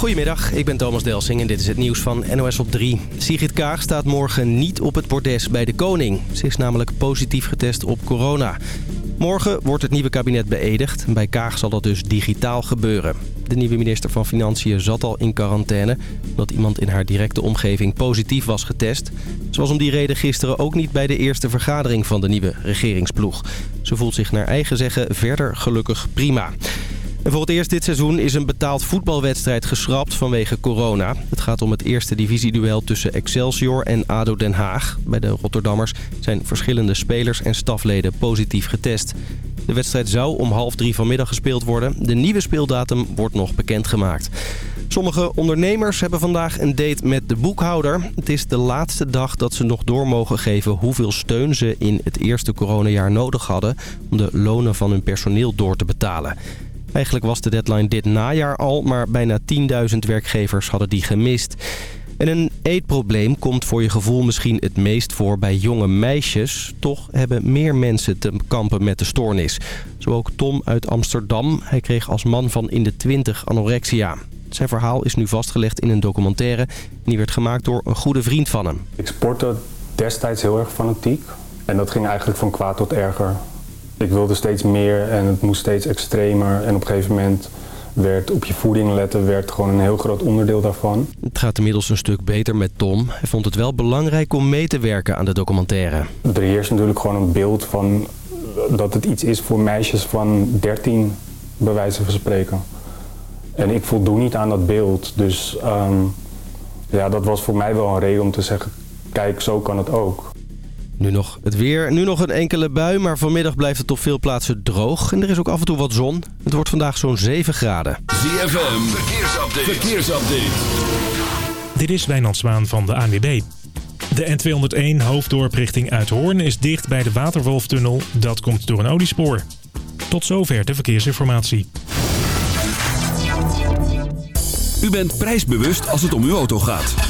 Goedemiddag, ik ben Thomas Delsing en dit is het nieuws van NOS op 3. Sigrid Kaag staat morgen niet op het bordes bij de koning. Ze is namelijk positief getest op corona. Morgen wordt het nieuwe kabinet beëdigd. Bij Kaag zal dat dus digitaal gebeuren. De nieuwe minister van Financiën zat al in quarantaine... omdat iemand in haar directe omgeving positief was getest. Ze was om die reden gisteren ook niet bij de eerste vergadering van de nieuwe regeringsploeg. Ze voelt zich naar eigen zeggen verder gelukkig prima. Voor het eerst dit seizoen is een betaald voetbalwedstrijd geschrapt vanwege corona. Het gaat om het eerste divisieduel tussen Excelsior en ADO Den Haag. Bij de Rotterdammers zijn verschillende spelers en stafleden positief getest. De wedstrijd zou om half drie vanmiddag gespeeld worden. De nieuwe speeldatum wordt nog bekendgemaakt. Sommige ondernemers hebben vandaag een date met de boekhouder. Het is de laatste dag dat ze nog door mogen geven hoeveel steun ze in het eerste coronajaar nodig hadden... om de lonen van hun personeel door te betalen. Eigenlijk was de deadline dit najaar al, maar bijna 10.000 werkgevers hadden die gemist. En een eetprobleem komt voor je gevoel misschien het meest voor bij jonge meisjes. Toch hebben meer mensen te kampen met de stoornis. Zo ook Tom uit Amsterdam. Hij kreeg als man van in de 20 anorexia. Zijn verhaal is nu vastgelegd in een documentaire. En die werd gemaakt door een goede vriend van hem. Ik sportte destijds heel erg fanatiek. En dat ging eigenlijk van kwaad tot erger. Ik wilde steeds meer en het moest steeds extremer. En op een gegeven moment werd op je voeding letten werd gewoon een heel groot onderdeel daarvan. Het gaat inmiddels een stuk beter met Tom. Hij vond het wel belangrijk om mee te werken aan de documentaire. Er heerst natuurlijk gewoon een beeld van dat het iets is voor meisjes van 13, bij wijze van spreken. En ik voldoe niet aan dat beeld. Dus ehm, ja, dat was voor mij wel een reden om te zeggen, kijk, zo kan het ook. Nu nog het weer. Nu nog een enkele bui, maar vanmiddag blijft het op veel plaatsen droog. En er is ook af en toe wat zon. Het wordt vandaag zo'n 7 graden. ZFM, verkeersupdate. verkeersupdate. Dit is Wijnand Zwaan van de ANWB. De N201 hoofddorp richting Uithoorn is dicht bij de Waterwolftunnel. Dat komt door een oliespoor. Tot zover de verkeersinformatie. U bent prijsbewust als het om uw auto gaat.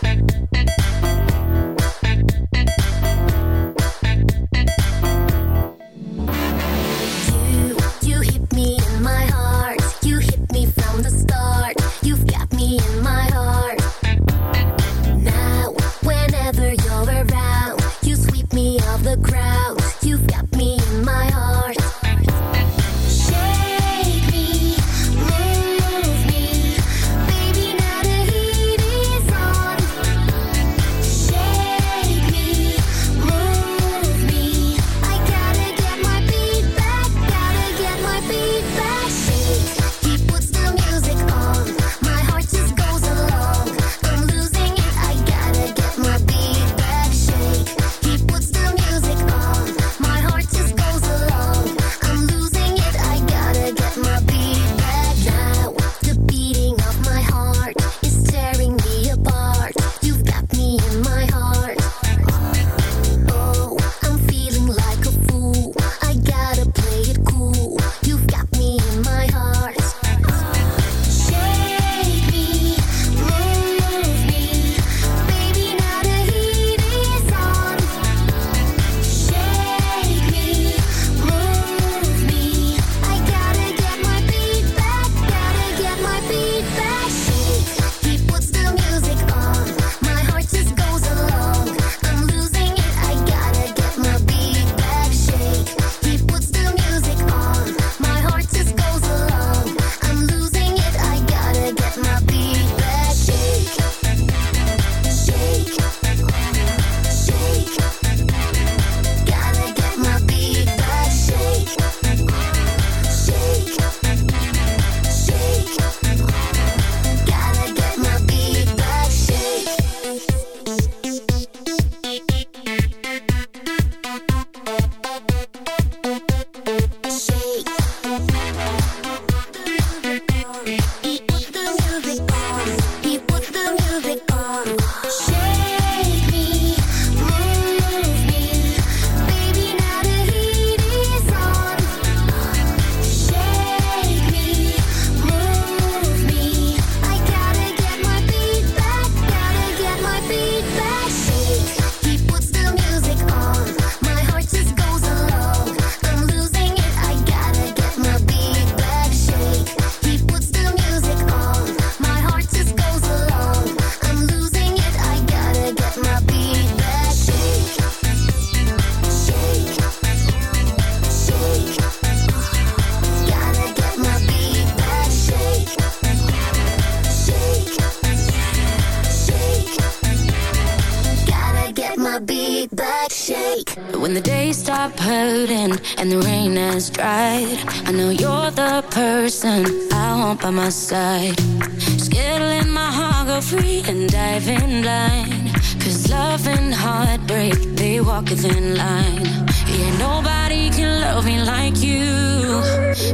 person I want by my side. Scared let my heart go free and dive in line. Cause love and heartbreak, they walk within line. Yeah, nobody can love me like you.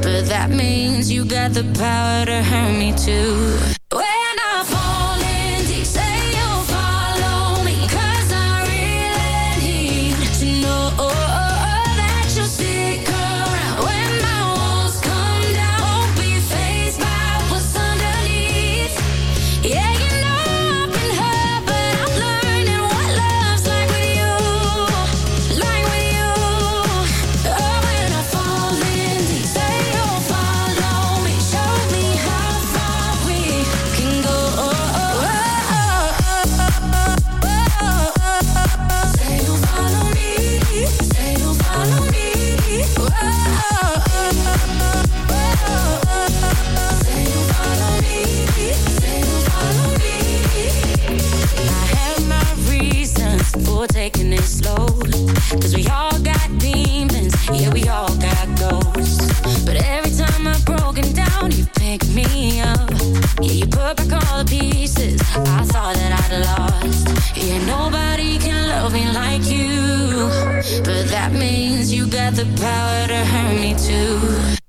But that means you got the power to hurt me too. back all the pieces I thought that I'd lost. Yeah, nobody can love me like you. But that means you got the power to hurt me too.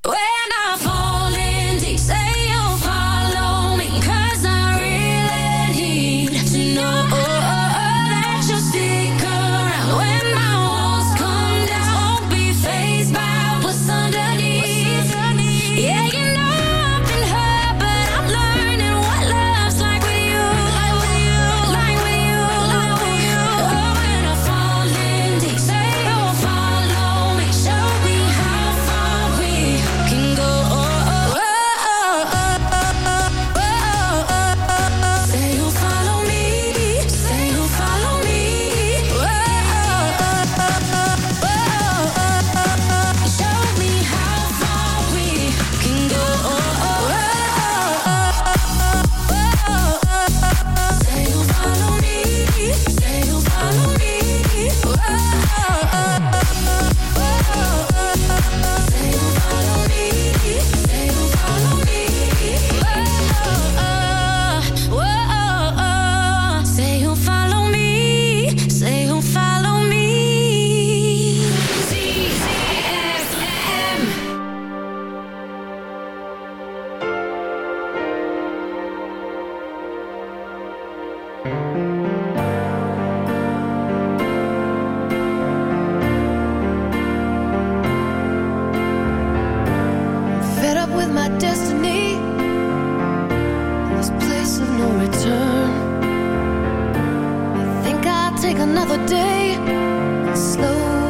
slow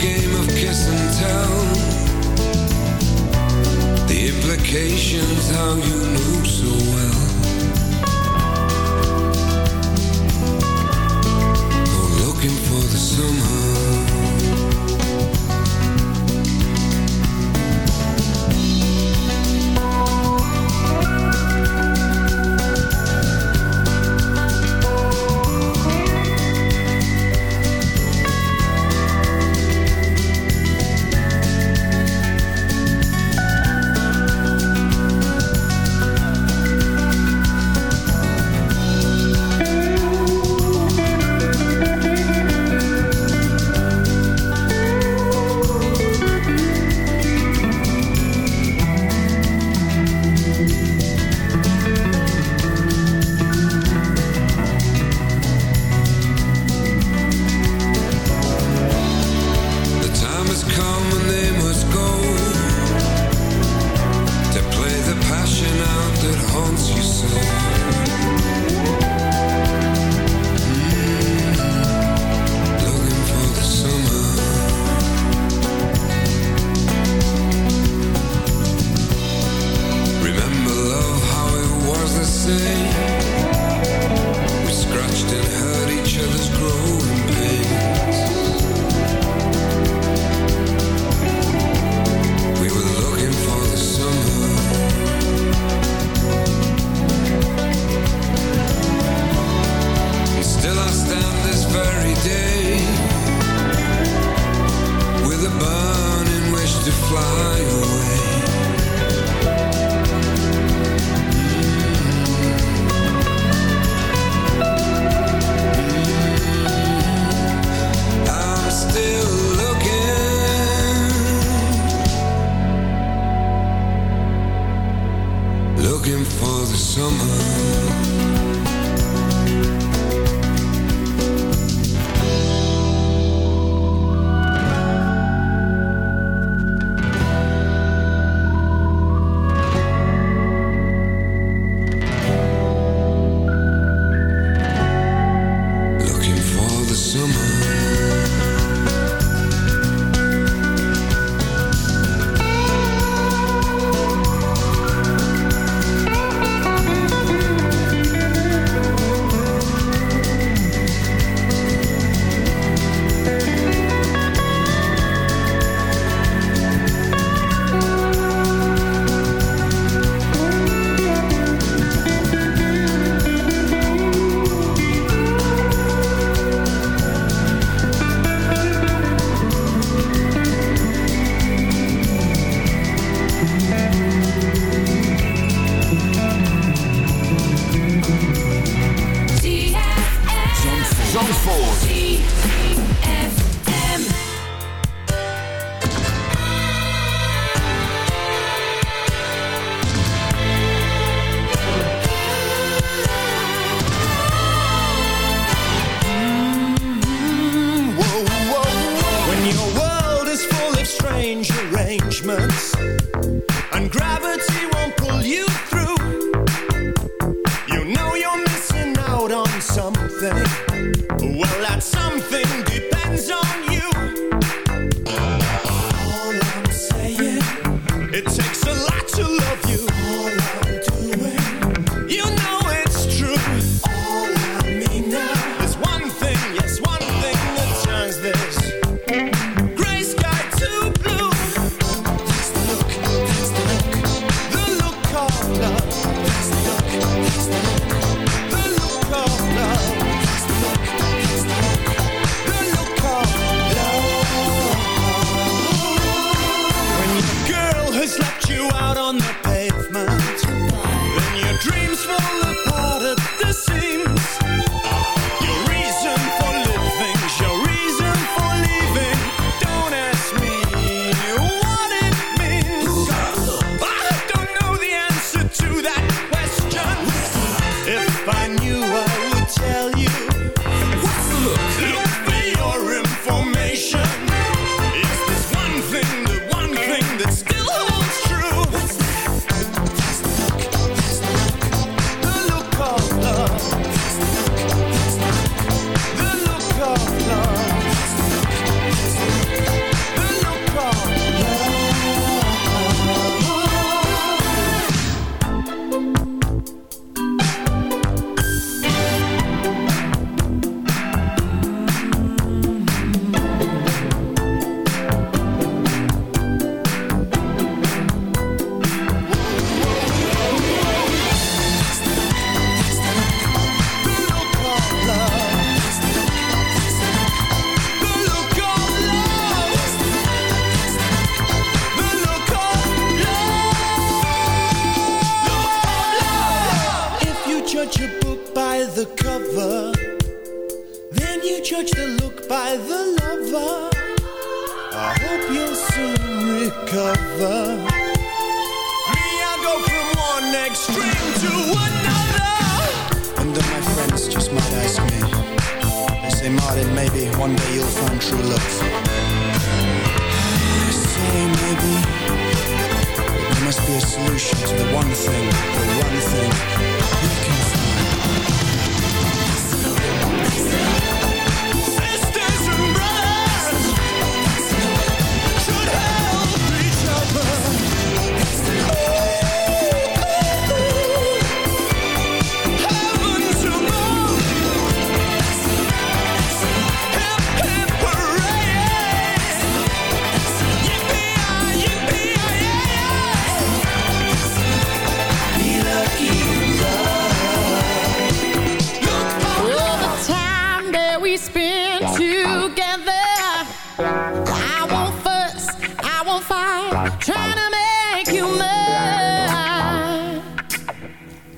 game of kiss and tell. The implications how you knew so well. Oh, looking for the summer. judge a book by the cover. Then you judge the look by the lover. I hope you'll soon recover. Me, I go from one extreme to another. And then my friends just might ask me. They say, Martin, maybe one day you'll find true love. I say, maybe. There must be a solution to the one thing, the one thing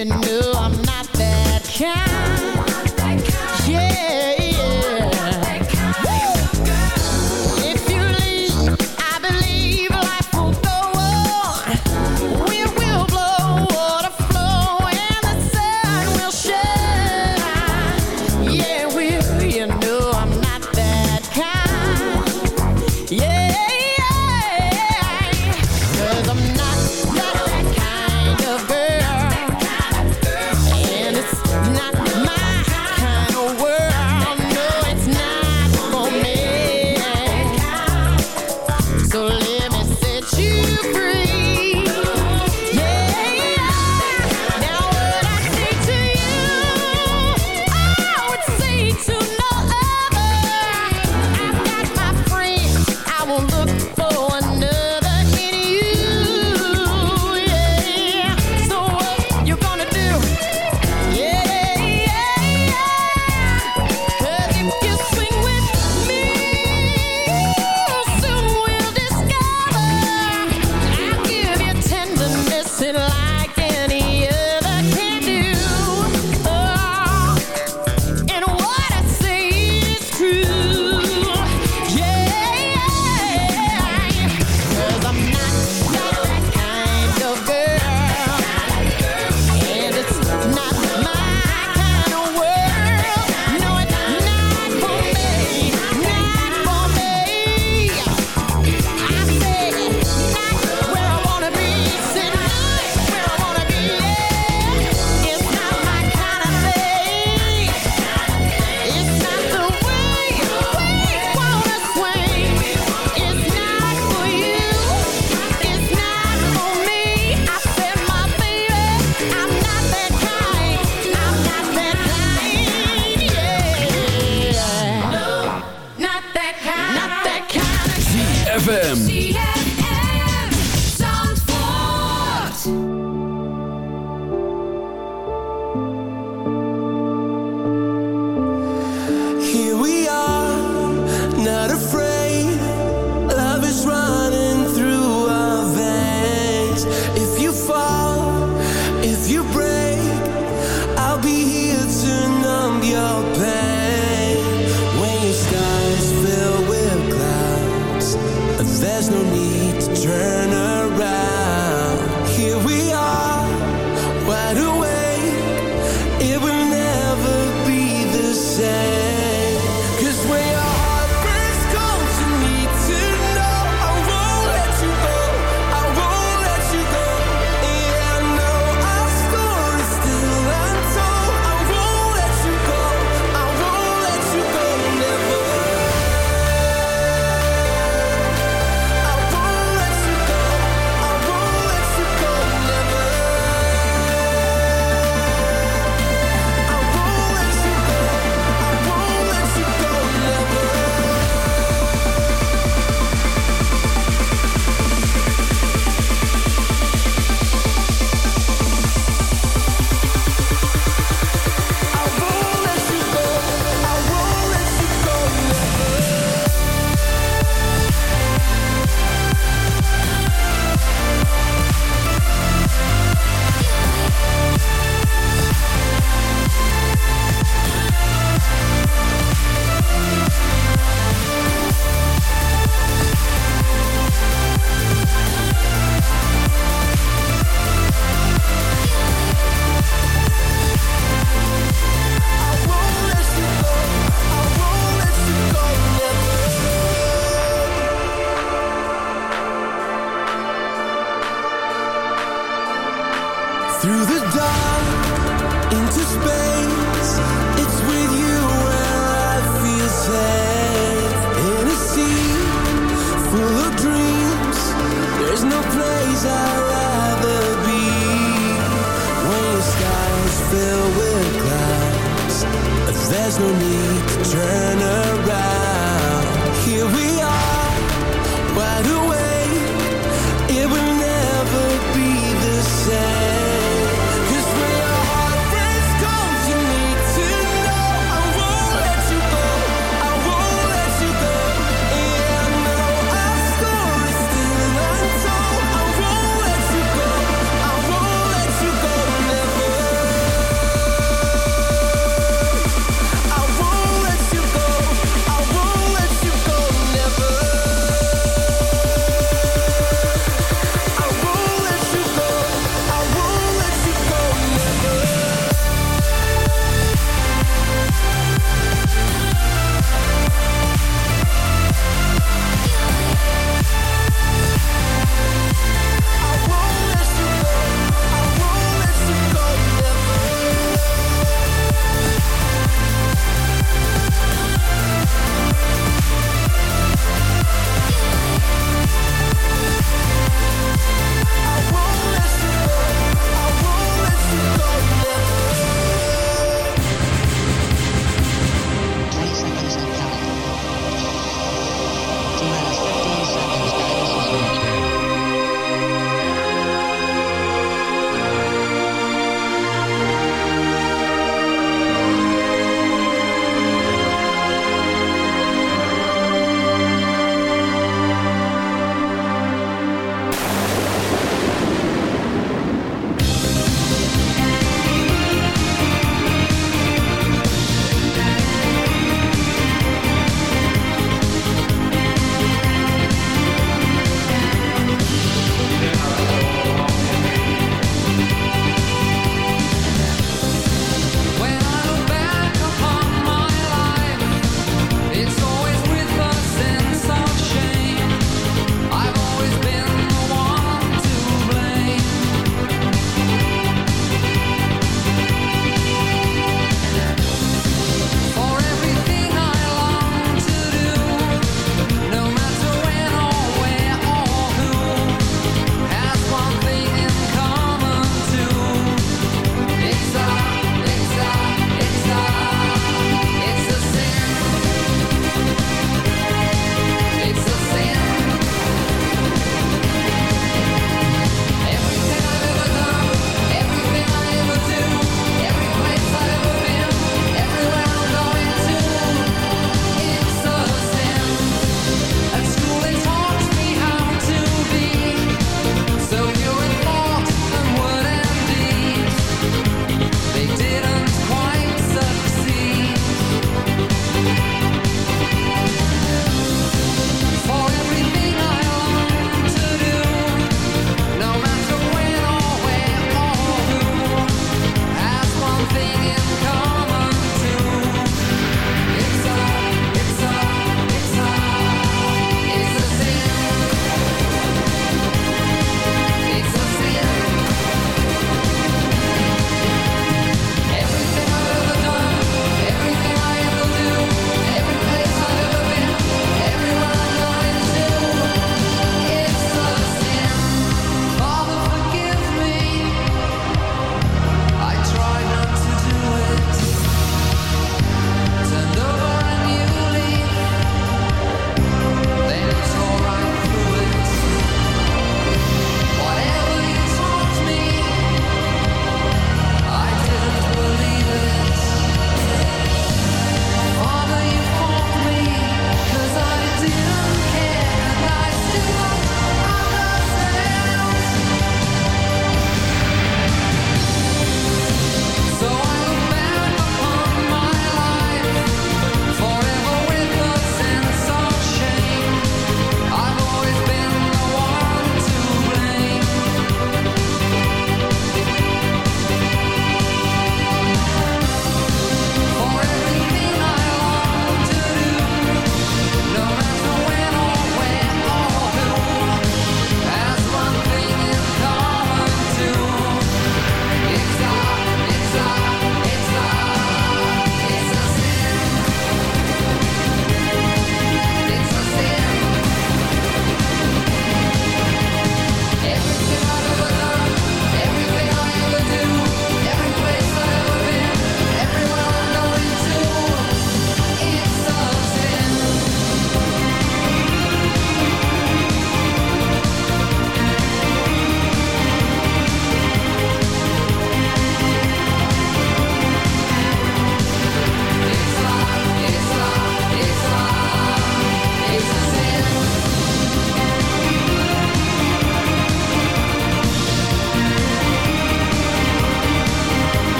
you knew.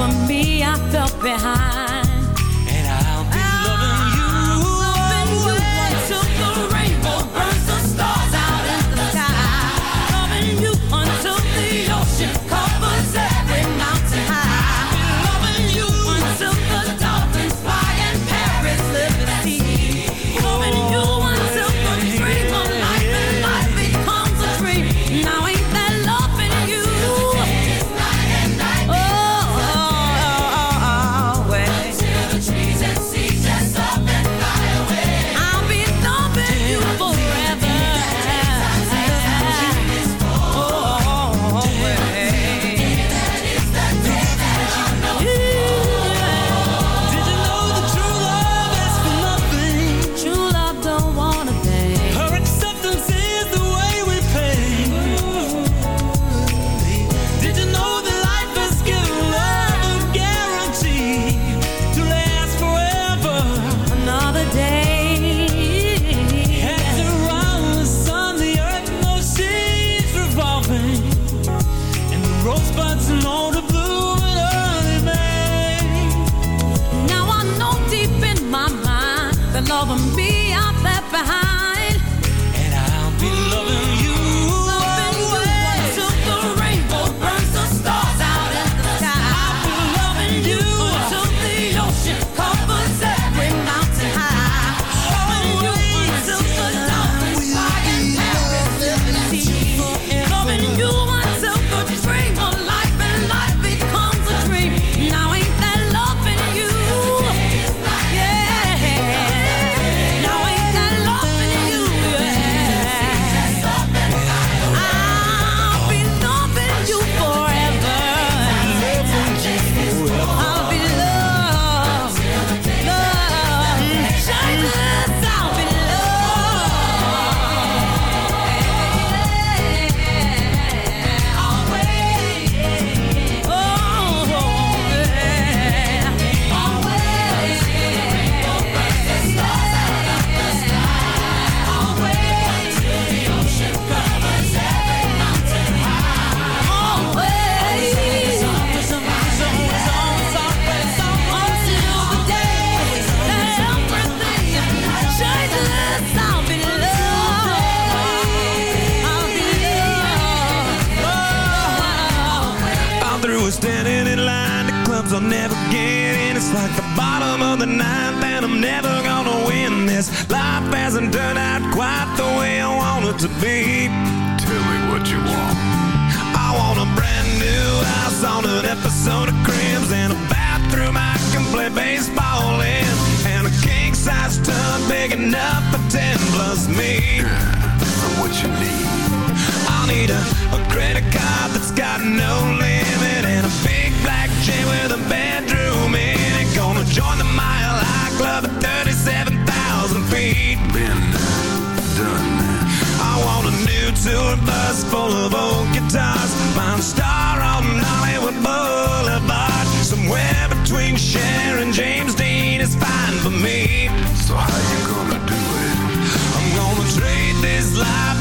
Of me I felt behind.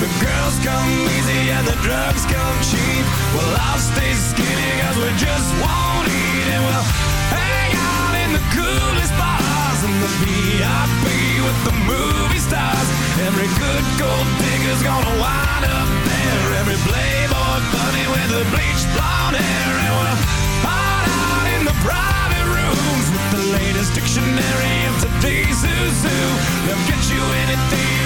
The girls come easy and the drugs come cheap. Well, I'll stay skinny cause we just won't eat and we'll hang out in the coolest bars in the VIP with the movie stars. Every good gold digger's gonna wind up there. Every playboy bunny with the bleached blonde hair and we'll hide out in the private rooms with the latest dictionary of today's who. They'll get you anything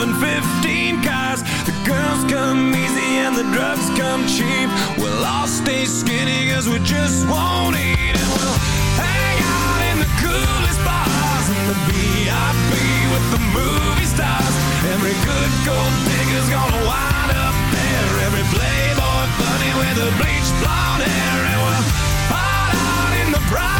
driving 15 cars. The girls come easy and the drugs come cheap. We'll all stay skinny cause we just won't eat and we'll hang out in the coolest bars in the VIP with the movie stars. Every good gold digger's gonna wind up there. Every playboy bunny with the bleached blonde hair and we'll hide out in the with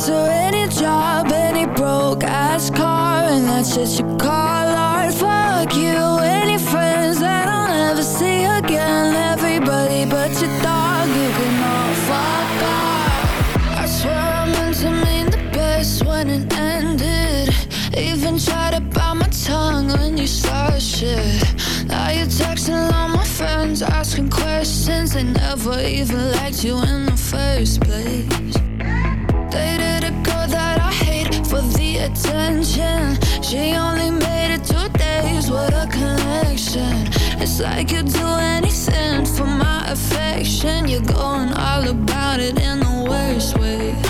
any sister, any job, any broke ass car, and that's just your call art. Fuck you, any friends that I'll never see again. Everybody but your dog, you can all fuck off. I swear I meant to mean the best when it ended. Even tried to bite my tongue when you started shit. Now you're texting all my friends, asking questions. They never even liked you in the first place. Dated a girl that I hate for the attention. She only made it two days with a connection. It's like you'd do anything for my affection. You're going all about it in the worst ways.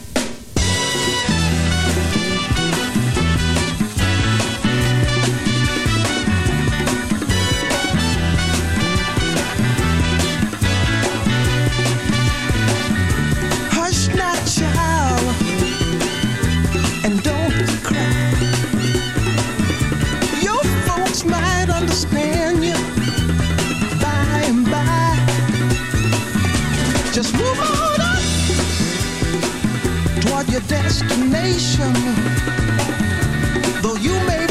Just move on up toward your destination. Though you may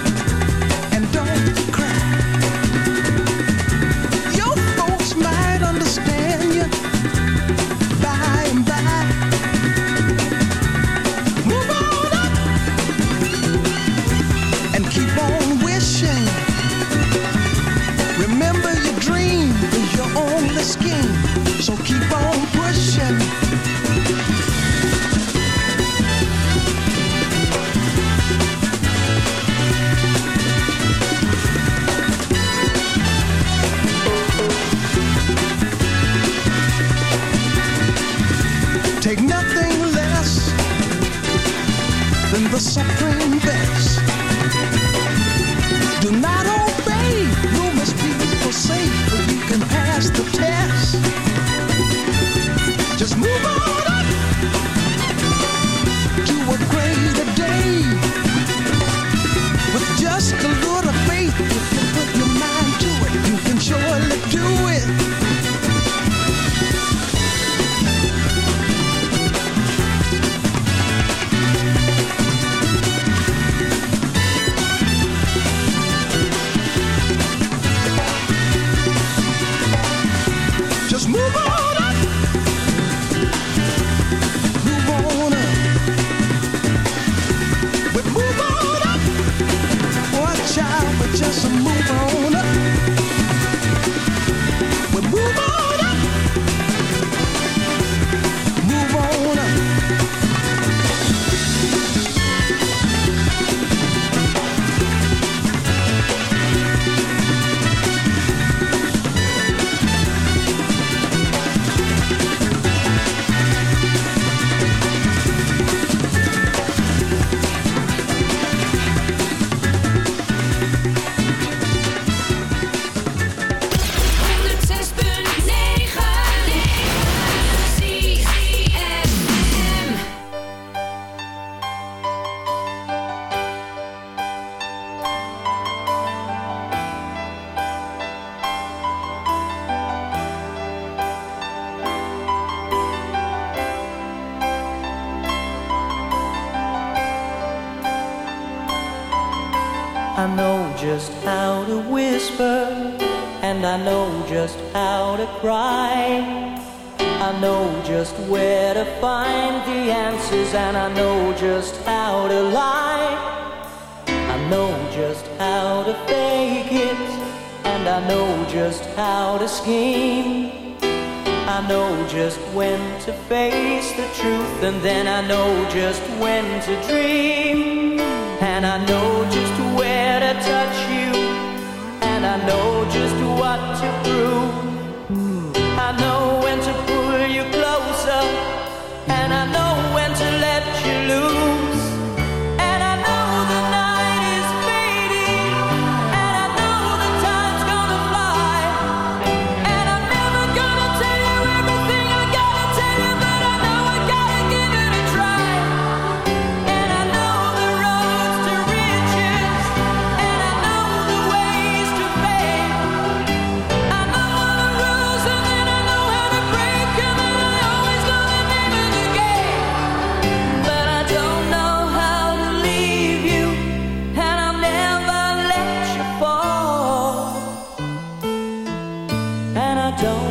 don't